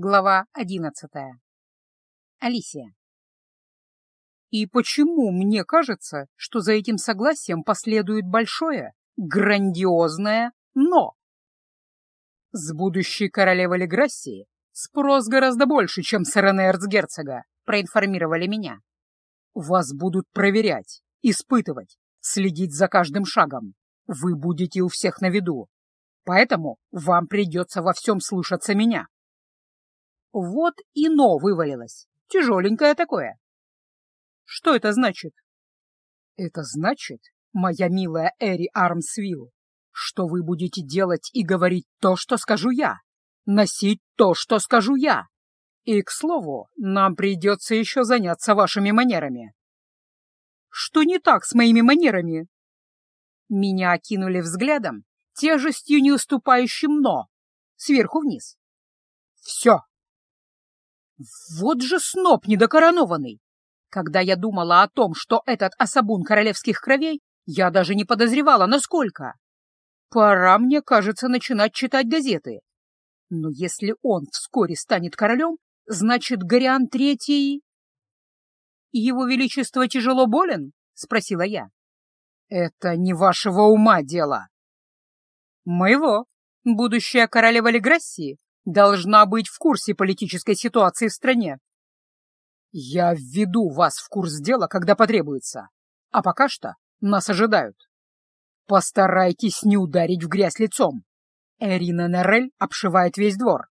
Глава одиннадцатая. Алисия. И почему мне кажется, что за этим согласием последует большое, грандиозное «но»? С будущей королевы Леграссии спрос гораздо больше, чем с Рене эрцгерцога, проинформировали меня. Вас будут проверять, испытывать, следить за каждым шагом. Вы будете у всех на виду. Поэтому вам придется во всем слушаться меня. Вот и «но» вывалилось. Тяжеленькое такое. Что это значит? Это значит, моя милая Эри Армсвилл, что вы будете делать и говорить то, что скажу я, носить то, что скажу я. И, к слову, нам придется еще заняться вашими манерами. Что не так с моими манерами? Меня окинули взглядом, тяжестью не уступающим «но», сверху вниз. Все, вот же сноп недокоронованный! Когда я думала о том, что этот особун королевских кровей, я даже не подозревала, насколько. Пора, мне кажется, начинать читать газеты. Но если он вскоре станет королем, значит, Гориан Третий... «Его Величество тяжело болен?» — спросила я. «Это не вашего ума дело». «Моего. Будущая королева Леграссии должна быть в курсе политической ситуации в стране. Я введу вас в курс дела, когда потребуется, а пока что нас ожидают. Постарайтесь не ударить в грязь лицом. Эрина Нерель обшивает весь двор.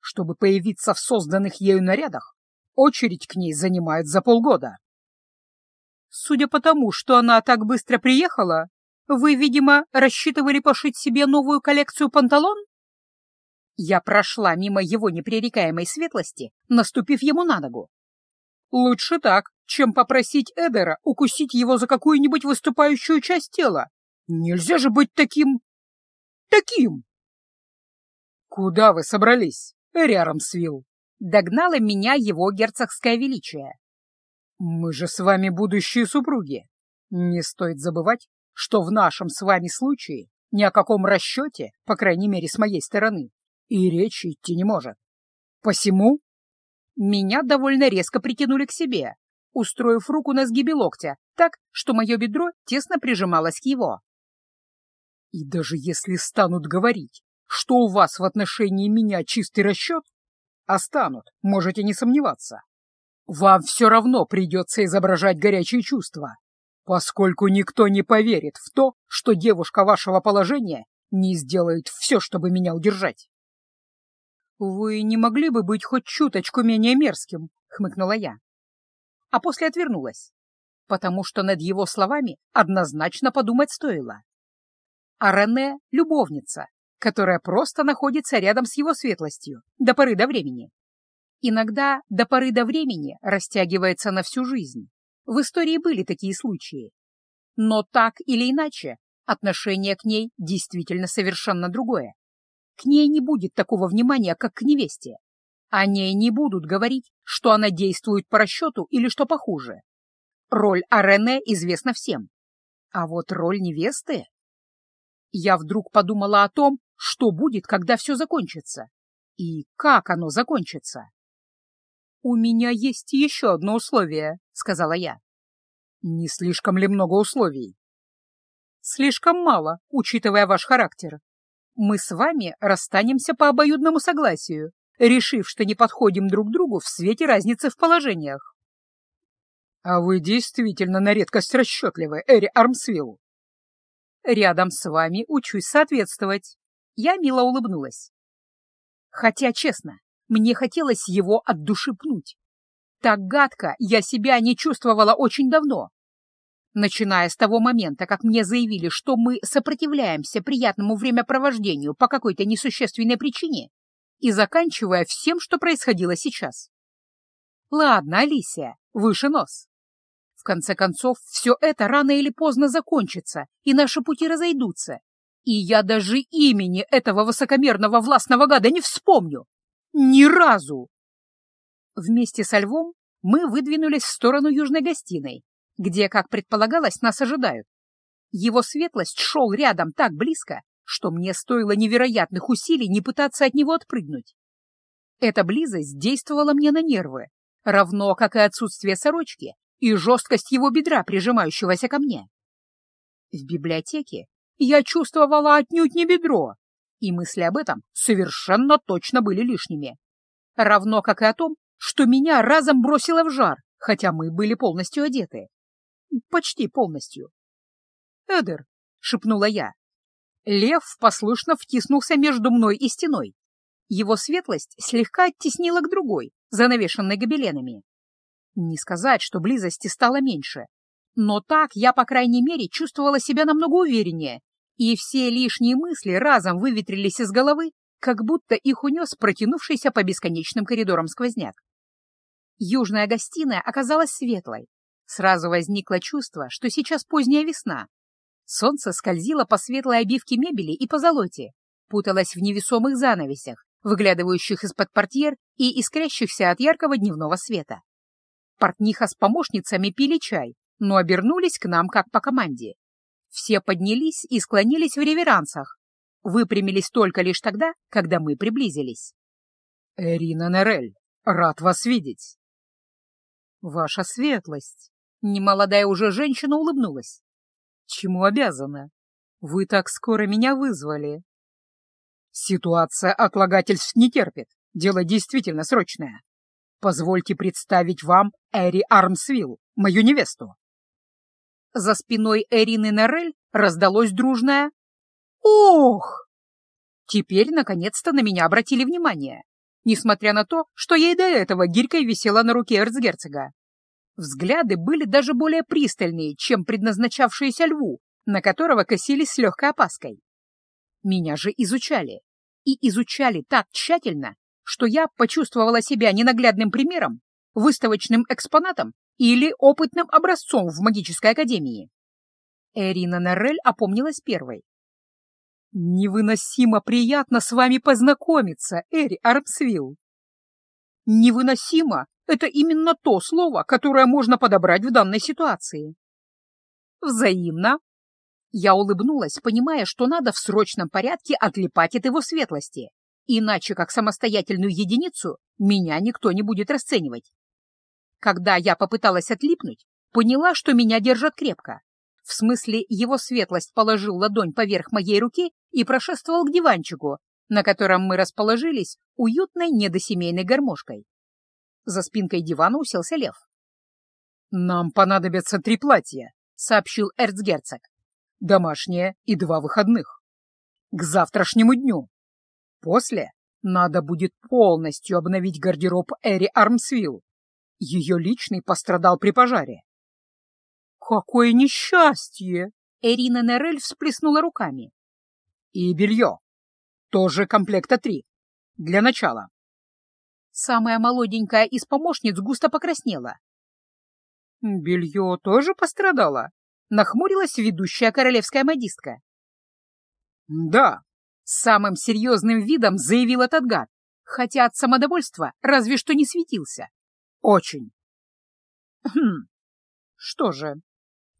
Чтобы появиться в созданных ею нарядах, очередь к ней занимает за полгода. Судя по тому, что она так быстро приехала, вы, видимо, рассчитывали пошить себе новую коллекцию панталон? Я прошла мимо его непререкаемой светлости, наступив ему на ногу. Лучше так, чем попросить Эдера укусить его за какую-нибудь выступающую часть тела. Нельзя же быть таким... таким! Куда вы собрались, Эриарамсвилл? Догнало меня его герцогское величие. Мы же с вами будущие супруги. Не стоит забывать, что в нашем с вами случае ни о каком расчете, по крайней мере, с моей стороны, и речи идти не может. Посему меня довольно резко притянули к себе, устроив руку на сгибе локтя, так, что мое бедро тесно прижималось к его. И даже если станут говорить, что у вас в отношении меня чистый расчет, а станут, можете не сомневаться. Вам все равно придется изображать горячие чувства, поскольку никто не поверит в то, что девушка вашего положения не сделает все, чтобы меня удержать. «Вы не могли бы быть хоть чуточку менее мерзким?» — хмыкнула я. А после отвернулась, потому что над его словами однозначно подумать стоило. А Рене — любовница, которая просто находится рядом с его светлостью до поры до времени. Иногда до поры до времени растягивается на всю жизнь. В истории были такие случаи. Но так или иначе, отношение к ней действительно совершенно другое. К ней не будет такого внимания, как к невесте. О ней не будут говорить, что она действует по расчету или что похуже. Роль Арене известна всем. А вот роль невесты... Я вдруг подумала о том, что будет, когда все закончится. И как оно закончится. «У меня есть еще одно условие», — сказала я. «Не слишком ли много условий?» «Слишком мало, учитывая ваш характер мы с вами расстанемся по обоюдному согласию, решив, что не подходим друг другу в свете разницы в положениях. — А вы действительно на редкость расчетливы, Эри Армсвилл. — Рядом с вами учусь соответствовать. Я мило улыбнулась. Хотя, честно, мне хотелось его от души пнуть. Так гадко я себя не чувствовала очень давно, начиная с того момента, как мне заявили, что мы сопротивляемся приятному времяпровождению по какой-то несущественной причине, и заканчивая всем, что происходило сейчас. Ладно, Алисия, выше нос. В конце концов, все это рано или поздно закончится, и наши пути разойдутся. И я даже имени этого высокомерного властного гада не вспомню. Ни разу! Вместе со львом мы выдвинулись в сторону южной гостиной, где, как предполагалось, нас ожидают. Его светлость шел рядом так близко, что мне стоило невероятных усилий не пытаться от него отпрыгнуть. Эта близость действовала мне на нервы, равно как и отсутствие сорочки и жесткость его бедра, прижимающегося ко мне. В библиотеке я чувствовала отнюдь не бедро, и мысли об этом совершенно точно были лишними. Равно как и о том, что меня разом бросило в жар, хотя мы были полностью одеты. Почти полностью. «Эдер», — шепнула я. Лев послушно втиснулся между мной и стеной, его светлость слегка оттеснила к другой, занавешенной гобеленами. Не сказать, что близости стало меньше, но так я, по крайней мере, чувствовала себя намного увереннее, и все лишние мысли разом выветрились из головы, как будто их унес протянувшийся по бесконечным коридорам сквозняк. Южная гостиная оказалась светлой. Сразу возникло чувство, что сейчас поздняя весна. Солнце скользило по светлой обивке мебели и по золоте, путалось в невесомых занавесях, выглядывающих из-под портьер и искрящихся от яркого дневного света. Портниха с помощницами пили чай, но обернулись к нам как по команде. Все поднялись и склонились в реверансах, выпрямились только лишь тогда, когда мы приблизились. «Эрина Нерель, рад вас видеть!» «Ваша светлость!» Немолодая уже женщина улыбнулась. «Чему обязана? Вы так скоро меня вызвали. Ситуация отлагательств не терпит. Дело действительно срочное. Позвольте представить вам Эри Армсвилл, мою невесту. За спиной Эрины Нерель раздалось дружное «Ох!». Теперь, наконец-то, на меня обратили внимание, несмотря на то, что ей до этого гирькой висела на руке эрцгерцога. Взгляды были даже более пристальные, чем предназначавшиеся льву, на которого косились с легкой опаской. Меня же изучали. И изучали так тщательно, что я почувствовала себя ненаглядным примером, выставочным экспонатом или опытным образцом в магической академии. Эрина Норрель опомнилась первой. «Невыносимо приятно с вами познакомиться, Эри Армсвилл!» «Невыносимо» — это именно то слово, которое можно подобрать в данной ситуации. «Взаимно», я улыбнулась, понимая, что надо в срочном порядке отлипать от его светлости, иначе как самостоятельную единицу меня никто не будет расценивать. Когда я попыталась отлипнуть, поняла, что меня держат крепко. В смысле, его светлость положил ладонь поверх моей руки и прошествовал к диванчику, на котором мы расположились уютной недосемейной гармошкой. За спинкой дивана уселся лев. «Нам понадобятся три платья», — сообщил эрцгерцог домашнее и два выходных. К завтрашнему дню. После надо будет полностью обновить гардероб Эри Армсвилл. Ее личный пострадал при пожаре. «Какое несчастье!» Эрина Нерель всплеснула руками. «И белье. Тоже комплекта три. Для начала». Самая молоденькая из помощниц густо покраснела. «Белье тоже пострадало?» нахмурилась ведущая королевская модистка. «Да», — самым серьезным видом заявил этот гад, хотя от самодовольства разве что не светился. «Очень». «Хм, что же?»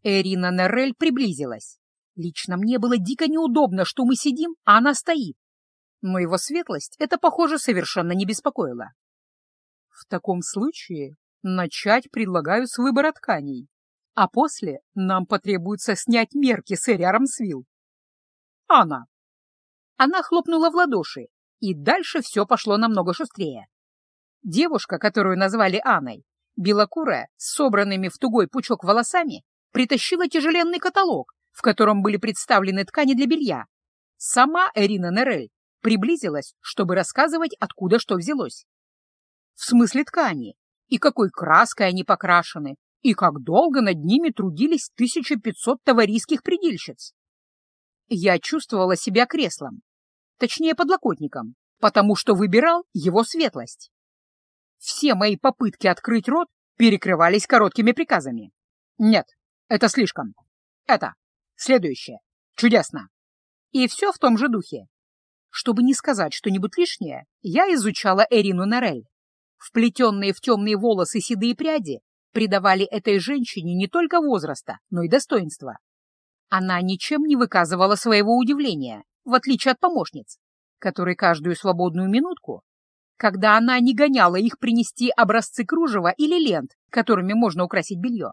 Эрина Неррель приблизилась. Лично мне было дико неудобно, что мы сидим, а она стоит. Но его светлость это, похоже, совершенно не беспокоило. В таком случае начать предлагаю с выбора тканей. А после нам потребуется снять мерки с Эри Арамсвилл. Анна. Она хлопнула в ладоши, и дальше все пошло намного шустрее. Девушка, которую назвали Анной, белокурая, с собранными в тугой пучок волосами, притащила тяжеленный каталог, в котором были представлены ткани для белья. Сама Эрина Нерель приблизилась, чтобы рассказывать, откуда что взялось. В смысле ткани, и какой краской они покрашены, и как долго над ними трудились 1500 товарийских предельщиц. Я чувствовала себя креслом, точнее подлокотником, потому что выбирал его светлость. Все мои попытки открыть рот перекрывались короткими приказами. Нет, это слишком. Это. Следующее. Чудесно. И все в том же духе. Чтобы не сказать что-нибудь лишнее, я изучала Эрину Нерель. Вплетенные в темные волосы седые пряди придавали этой женщине не только возраста, но и достоинства. Она ничем не выказывала своего удивления, в отличие от помощниц, которые каждую свободную минутку, когда она не гоняла их принести образцы кружева или лент, которыми можно украсить белье,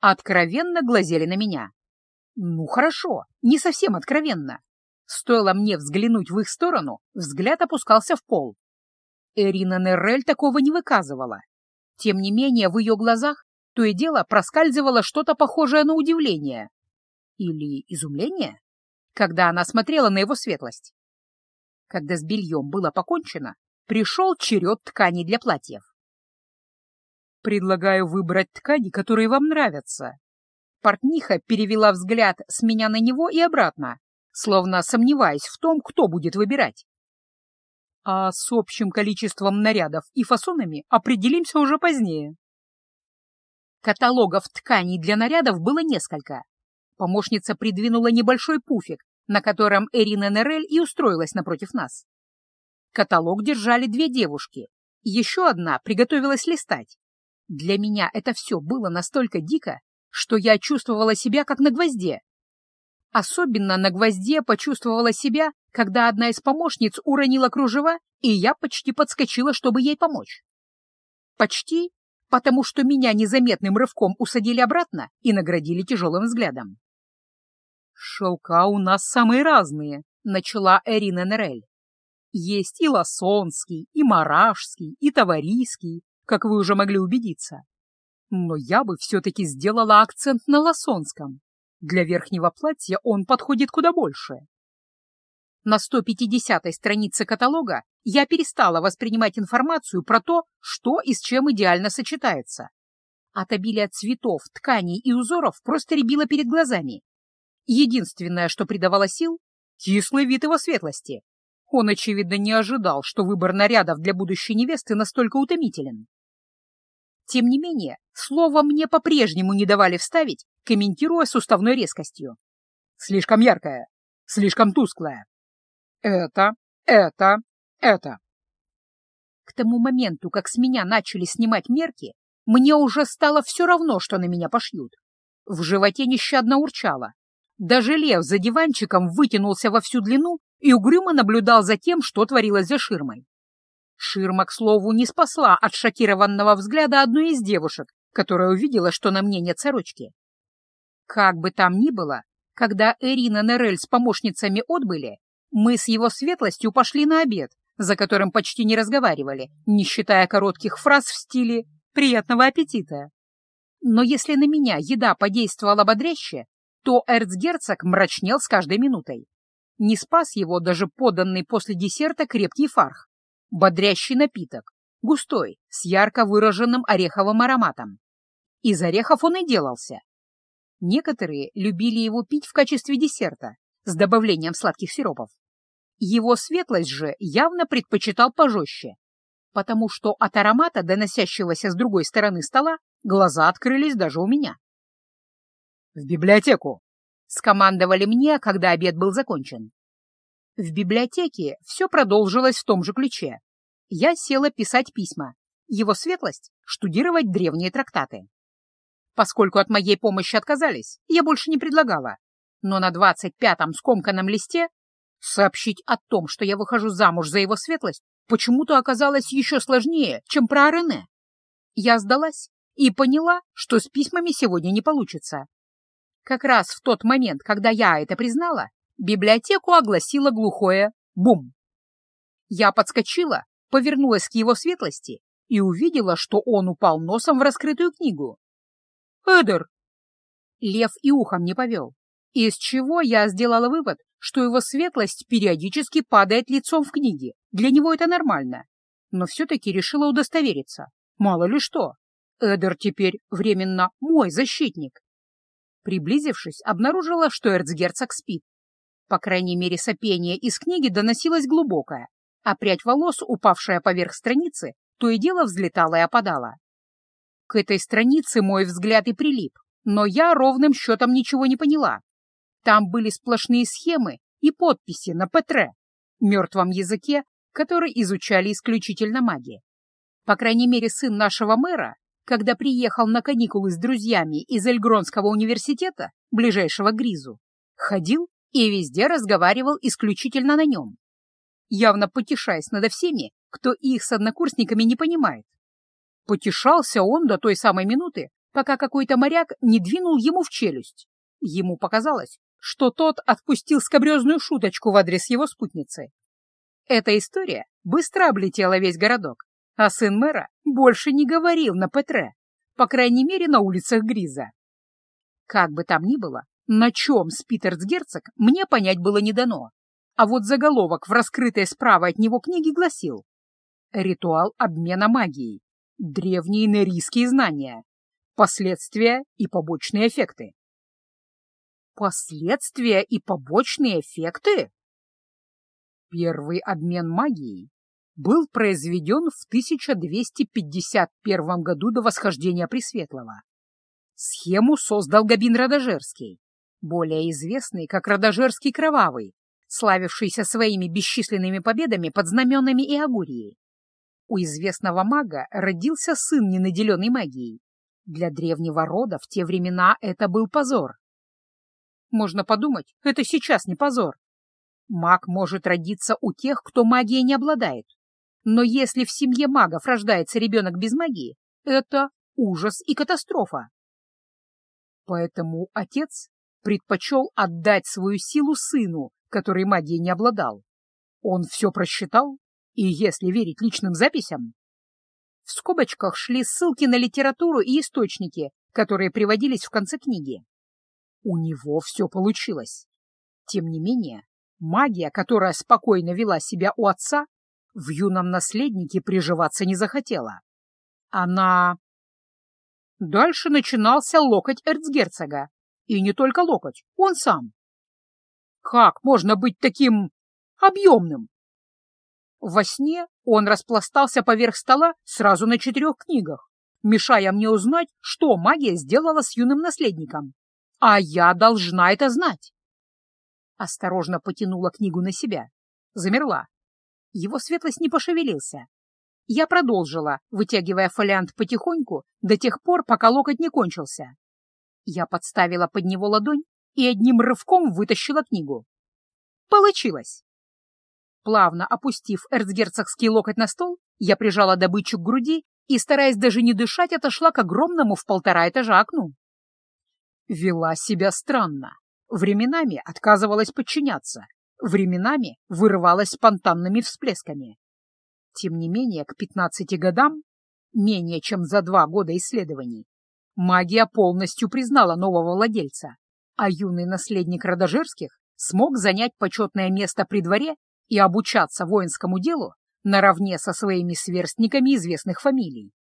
откровенно глазели на меня. Ну хорошо, не совсем откровенно. Стоило мне взглянуть в их сторону, взгляд опускался в пол. Эрина Неррель такого не выказывала. Тем не менее, в ее глазах то и дело проскальзывало что-то похожее на удивление. Или изумление, когда она смотрела на его светлость. Когда с бельем было покончено, пришел черед тканей для платьев. «Предлагаю выбрать ткани, которые вам нравятся». Портниха перевела взгляд с меня на него и обратно, словно сомневаясь в том, кто будет выбирать. А с общим количеством нарядов и фасонами определимся уже позднее. Каталогов тканей для нарядов было несколько. Помощница придвинула небольшой пуфик, на котором Эрина Нерель и устроилась напротив нас. Каталог держали две девушки. Еще одна приготовилась листать. Для меня это все было настолько дико, что я чувствовала себя как на гвозде. Особенно на гвозде почувствовала себя, когда одна из помощниц уронила кружева, и я почти подскочила, чтобы ей помочь. Почти, потому что меня незаметным рывком усадили обратно и наградили тяжелым взглядом. «Шелка у нас самые разные», — начала Эрина Нерель. «Есть и лосонский, и маражский, и таварийский, как вы уже могли убедиться. Но я бы все-таки сделала акцент на лосонском. Для верхнего платья он подходит куда больше». На 150-й странице каталога я перестала воспринимать информацию про то, что и с чем идеально сочетается. От обилия цветов, тканей и узоров просто рябило перед глазами. Единственное, что придавало сил — кислый вид его светлости. Он, очевидно, не ожидал, что выбор нарядов для будущей невесты настолько утомителен. Тем не менее, слово мне по-прежнему не давали вставить, комментируя с уставной резкостью. «Слишком яркое, слишком тусклое. Это, это, это». К тому моменту, как с меня начали снимать мерки, мне уже стало все равно, что на меня пошьют. В животе нещадно урчало, даже лев за диванчиком вытянулся во всю длину и угрюмо наблюдал за тем, что творилось за ширмой. Ширма, к слову, не спасла от шокированного взгляда одной из девушек, которая увидела, что на мне нет сорочки. Как бы там ни было, когда Эрина Нерель с помощницами отбыли, мы с его светлостью пошли на обед, за которым почти не разговаривали, не считая коротких фраз в стиле «приятного аппетита». Но если на меня еда подействовала бодряще, то эрцгерцог мрачнел с каждой минутой. Не спас его даже поданный после десерта крепкий фарх, бодрящий напиток, густой, с ярко выраженным ореховым ароматом. Из орехов он и делался. Некоторые любили его пить в качестве десерта с добавлением сладких сиропов. Его светлость же явно предпочитал пожестче, потому что от аромата, доносящегося с другой стороны стола, глаза открылись даже у меня. «В библиотеку!» — скомандовали мне, когда обед был закончен. В библиотеке все продолжилось в том же ключе. Я села писать письма. Его светлость — штудировать древние трактаты. Поскольку от моей помощи отказались, я больше не предлагала. Но на двадцать пятом скомканном листе сообщить о том, что я выхожу замуж за его светлость, почему-то оказалось еще сложнее, чем про Арене. Я сдалась и поняла, что с письмами сегодня не получится. Как раз в тот момент, когда я это признала, библиотеку огласило глухое «бум». Я подскочила, повернулась к его светлости и увидела, что он упал носом в раскрытую книгу. «Эдер!» Лев и ухом не повел, из чего я сделала вывод, что его светлость периодически падает лицом в книге. Для него это нормально. Но все-таки решила удостовериться. Мало ли что. Эдер теперь временно мой защитник. Приблизившись, обнаружила, что эрцгерцог спит. По крайней мере, сопение из книги доносилось глубокое, а прядь волос, упавшая поверх страницы, то и дело взлетала и опадала. К этой странице мой взгляд и прилип, но я ровным счетом ничего не поняла. Там были сплошные схемы и подписи на Петре, мертвом языке, который изучали исключительно маги. По крайней мере, сын нашего мэра когда приехал на каникулы с друзьями из Эльгронского университета, ближайшего к Гризу, ходил и везде разговаривал исключительно на нем. Явно потешаясь над всеми, кто их с однокурсниками не понимает. Потешался он до той самой минуты, пока какой-то моряк не двинул ему в челюсть. Ему показалось, что тот отпустил скобрезную шуточку в адрес его спутницы. Эта история быстро облетела весь городок, а сын мэра больше не говорил на Петре, по крайней мере, на улицах Гриза. Как бы там ни было, на чем спит эрцгерцог, мне понять было не дано. А вот заголовок в раскрытой справа от него книге гласил «Ритуал обмена магией. Древние нерийские знания. Последствия и побочные эффекты». Последствия и побочные эффекты? Первый обмен магией был произведен в 1251 году до восхождения Пресветлого. Схему создал Габин Радожерский, более известный как Радожерский Кровавый, славившийся своими бесчисленными победами под знаменами и Агурией. У известного мага родился сын, не наделенный магией. Для древнего рода в те времена это был позор. Можно подумать, это сейчас не позор. Маг может родиться у тех, кто магией не обладает. Но если в семье магов рождается ребенок без магии, это ужас и катастрофа. Поэтому отец предпочел отдать свою силу сыну, который магией не обладал. Он все просчитал, и если верить личным записям... В скобочках шли ссылки на литературу и источники, которые приводились в конце книги. У него все получилось. Тем не менее, магия, которая спокойно вела себя у отца, в юном наследнике приживаться не захотела. Она... Дальше начинался локоть эрцгерцога. И не только локоть, он сам. Как можно быть таким объемным? Во сне он распластался поверх стола сразу на четырех книгах, мешая мне узнать, что магия сделала с юным наследником. А я должна это знать. Осторожно потянула книгу на себя. Замерла. Его светлость не пошевелился. Я продолжила, вытягивая фолиант потихоньку до тех пор, пока локоть не кончился. Я подставила под него ладонь и одним рывком вытащила книгу. Получилось! Плавно опустив эрцгерцогский локоть на стол, я прижала добычу к груди и, стараясь даже не дышать, отошла к огромному в полтора этажа окну. Вела себя странно. Временами отказывалась подчиняться, временами вырывалась спонтанными всплесками. Тем не менее, к 15 годам, менее чем за два года исследований, магия полностью признала нового владельца, а юный наследник Радожерских смог занять почетное место при дворе и обучаться воинскому делу наравне со своими сверстниками известных фамилий.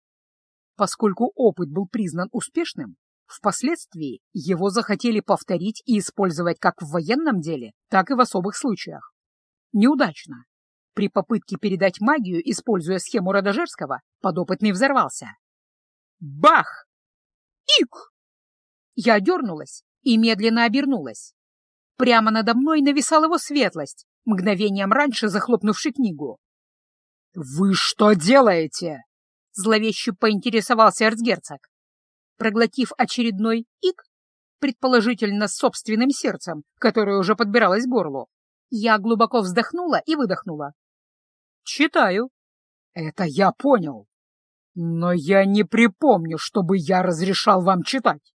Поскольку опыт был признан успешным, впоследствии его захотели повторить и использовать как в военном деле, так и в особых случаях. Неудачно. При попытке передать магию, используя схему Радожерского, подопытный взорвался. Бах! Ик! Я дернулась и медленно обернулась. Прямо надо мной нависал его светлость, мгновением раньше захлопнувший книгу. «Вы что делаете?» — зловеще поинтересовался эрцгерцог. Проглотив очередной ик, предположительно с собственным сердцем, которое уже подбиралось к горлу, я глубоко вздохнула и выдохнула. «Читаю». «Это я понял. Но я не припомню, чтобы я разрешал вам читать».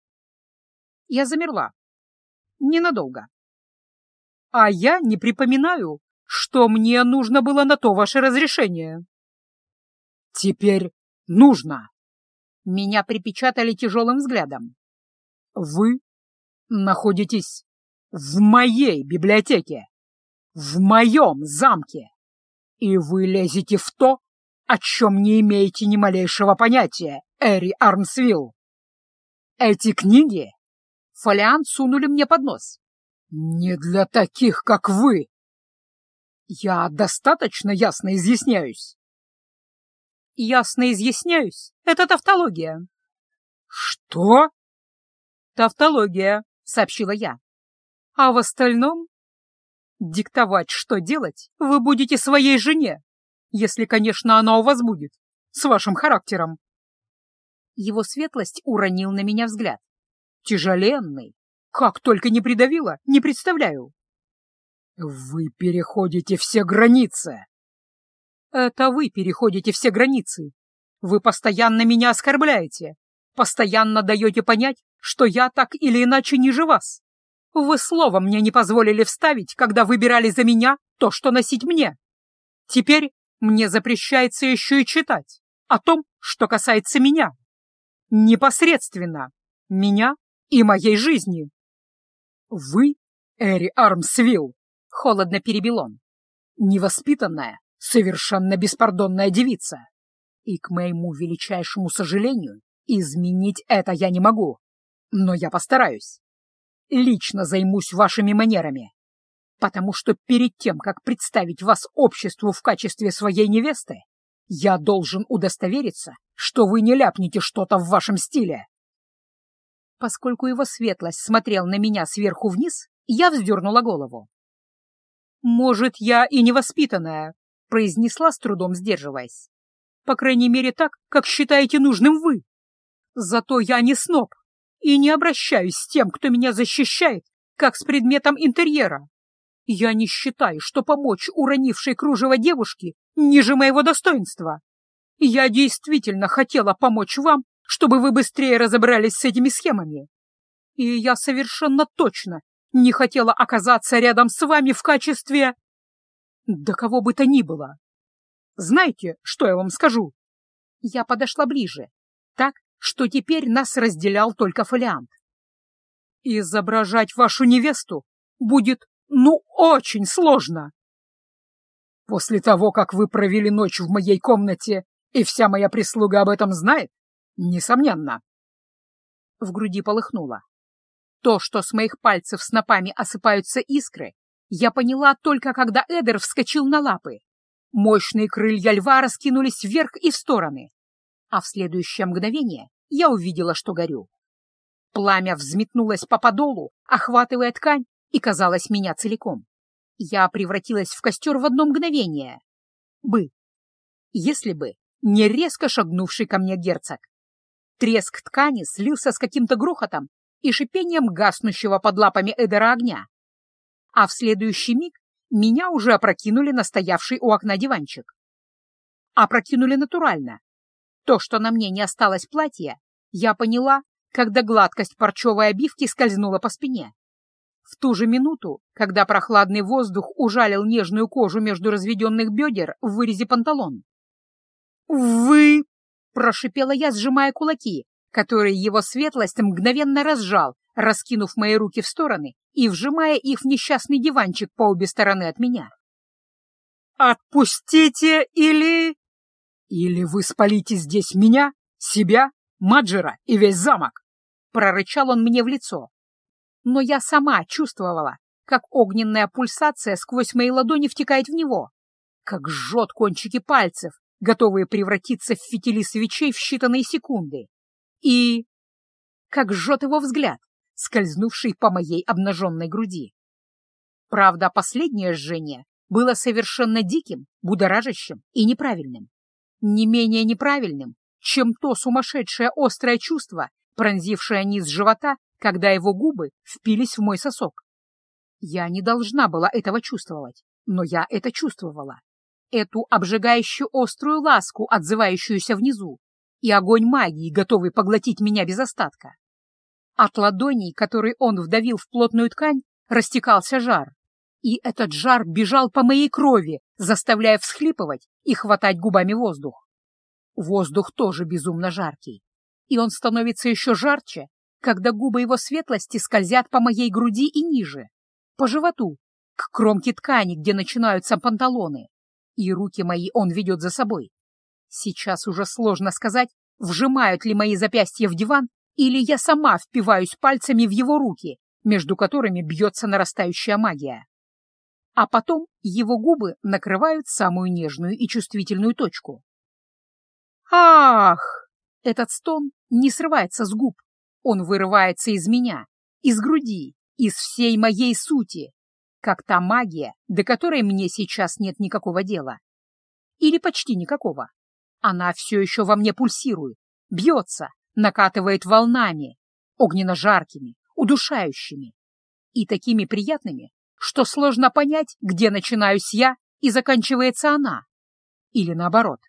Я замерла. Ненадолго. «А я не припоминаю, что мне нужно было на то ваше разрешение». «Теперь нужно». Меня припечатали тяжелым взглядом. «Вы находитесь в моей библиотеке, в моем замке, и вы лезете в то, о чем не имеете ни малейшего понятия, Эри Армсвилл. Эти книги фолиант сунули мне под нос. Не для таких, как вы. Я достаточно ясно изъясняюсь. Ясно изъясняюсь. Это тавтология. Что? Тавтология, сообщила я. А в остальном Диктовать, что делать, вы будете своей жене, если, конечно, она у вас будет, с вашим характером. Его светлость уронил на меня взгляд. Тяжеленный. Как только не придавило, не представляю. Вы переходите все границы. Это вы переходите все границы. Вы постоянно меня оскорбляете, постоянно даете понять, что я так или иначе ниже вас. Вы слова мне не позволили вставить, когда выбирали за меня то, что носить мне. Теперь мне запрещается еще и читать о том, что касается меня. Непосредственно. Меня и моей жизни. Вы, Эри Армсвилл, холодно перебил он, невоспитанная, совершенно беспардонная девица. И, к моему величайшему сожалению, изменить это я не могу. Но я постараюсь. Лично займусь вашими манерами. Потому что перед тем, как представить вас обществу в качестве своей невесты, я должен удостовериться, что вы не ляпнете что-то в вашем стиле. Поскольку его светлость смотрел на меня сверху вниз, я вздернула голову. «Может, я и невоспитанная», — произнесла с трудом сдерживаясь. «По крайней мере так, как считаете нужным вы. Зато я не сноб и не обращаюсь с тем, кто меня защищает, как с предметом интерьера. Я не считаю, что помочь уронившей кружево девушке ниже моего достоинства. Я действительно хотела помочь вам, чтобы вы быстрее разобрались с этими схемами. И я совершенно точно не хотела оказаться рядом с вами в качестве... Да кого бы то ни было. Знаете, что я вам скажу? Я подошла ближе, так, что теперь нас разделял только фолиант. Изображать вашу невесту будет, ну, очень сложно. После того, как вы провели ночь в моей комнате, и вся моя прислуга об этом знает, несомненно. В груди полыхнуло. То, что с моих пальцев снопами осыпаются искры, я поняла только когда Эдер вскочил на лапы. Мощные крылья льва раскинулись вверх и в стороны, а в следующее мгновение я увидела, что горю. Пламя взметнулось по подолу, охватывая ткань, и казалось меня целиком. Я превратилась в костер в одно мгновение. Бы. Если бы не резко шагнувший ко мне герцог. Треск ткани слился с каким-то грохотом и шипением гаснущего под лапами Эдера огня. А в следующий миг меня уже опрокинули на стоявший у окна диванчик. Опрокинули натурально. То, что на мне не осталось платья, я поняла, когда гладкость парчевой обивки скользнула по спине. В ту же минуту, когда прохладный воздух ужалил нежную кожу между разведенных бедер в вырезе панталон. «Вы!» — прошипела я, сжимая кулаки, которые его светлость мгновенно разжал, раскинув мои руки в стороны и вжимая их в несчастный диванчик по обе стороны от меня. «Отпустите или...» «Или вы спалите здесь меня, себя, Маджера и весь замок!» Прорычал он мне в лицо. Но я сама чувствовала, как огненная пульсация сквозь мои ладони втекает в него, как жжет кончики пальцев, готовые превратиться в фитили свечей в считанные секунды. И... как жжет его взгляд, скользнувший по моей обнаженной груди. Правда, последнее жжение было совершенно диким, будоражащим и неправильным. Не менее неправильным, чем то сумасшедшее острое чувство, пронзившее низ живота, когда его губы впились в мой сосок. Я не должна была этого чувствовать, но я это чувствовала эту обжигающую острую ласку, отзывающуюся внизу, и огонь магии, готовый поглотить меня без остатка. От ладоней, которые он вдавил в плотную ткань, растекался жар, и этот жар бежал по моей крови, заставляя всхлипывать и хватать губами воздух. Воздух тоже безумно жаркий, и он становится еще жарче, когда губы его светлости скользят по моей груди и ниже, по животу, к кромке ткани, где начинаются панталоны и руки мои он ведет за собой. Сейчас уже сложно сказать, вжимают ли мои запястья в диван, или я сама впиваюсь пальцами в его руки, между которыми бьется нарастающая магия. А потом его губы накрывают самую нежную и чувствительную точку. Ах! Этот стон не срывается с губ. Он вырывается из меня, из груди, из всей моей сути как та магия, до которой мне сейчас нет никакого дела. Или почти никакого. Она все еще во мне пульсирует, бьется, накатывает волнами, огненно-жаркими, удушающими и такими приятными, что сложно понять, где начинаюсь я и заканчивается она. Или наоборот.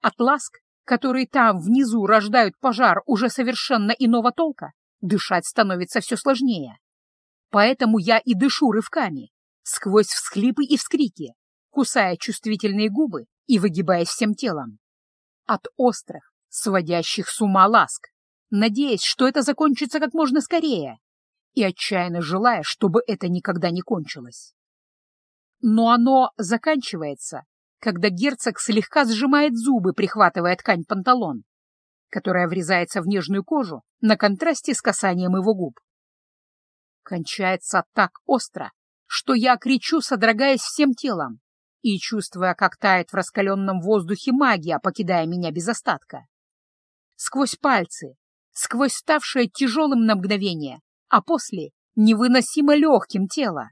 От ласк, которые там внизу рождают пожар уже совершенно иного толка, дышать становится все сложнее. Поэтому я и дышу рывками, сквозь всхлипы и вскрики, кусая чувствительные губы и выгибаясь всем телом. От острых, сводящих с ума ласк, надеясь, что это закончится как можно скорее, и отчаянно желая, чтобы это никогда не кончилось. Но оно заканчивается, когда герцог слегка сжимает зубы, прихватывая ткань панталон, которая врезается в нежную кожу на контрасте с касанием его губ. Кончается так остро, что я кричу, содрогаясь всем телом и чувствуя, как тает в раскаленном воздухе магия, покидая меня без остатка. Сквозь пальцы, сквозь ставшее тяжелым на мгновение, а после невыносимо легким тело.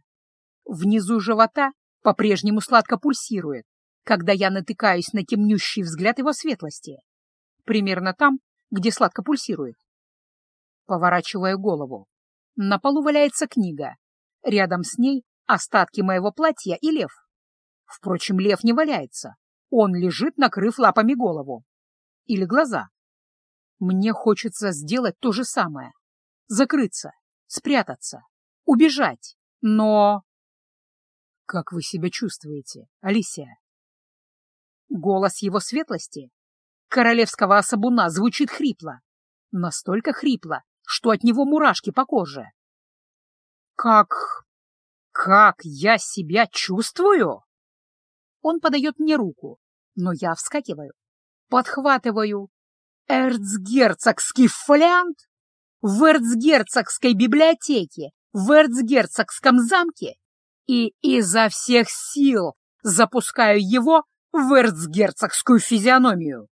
Внизу живота по-прежнему сладко пульсирует, когда я натыкаюсь на темнющий взгляд его светлости. Примерно там, где сладко пульсирует. Поворачиваю голову. На полу валяется книга. Рядом с ней остатки моего платья и лев. Впрочем, лев не валяется. Он лежит, накрыв лапами голову. Или глаза. Мне хочется сделать то же самое. Закрыться, спрятаться, убежать. Но... Как вы себя чувствуете, Алисия? Голос его светлости, королевского особуна, звучит хрипло. Настолько хрипло, что от него мурашки по коже. Как... как я себя чувствую? Он подает мне руку, но я вскакиваю, подхватываю. Эрцгерцогский фолиант? В эрцгерцогской библиотеке, в эрцгерцогском замке и изо всех сил запускаю его в эрцгерцогскую физиономию.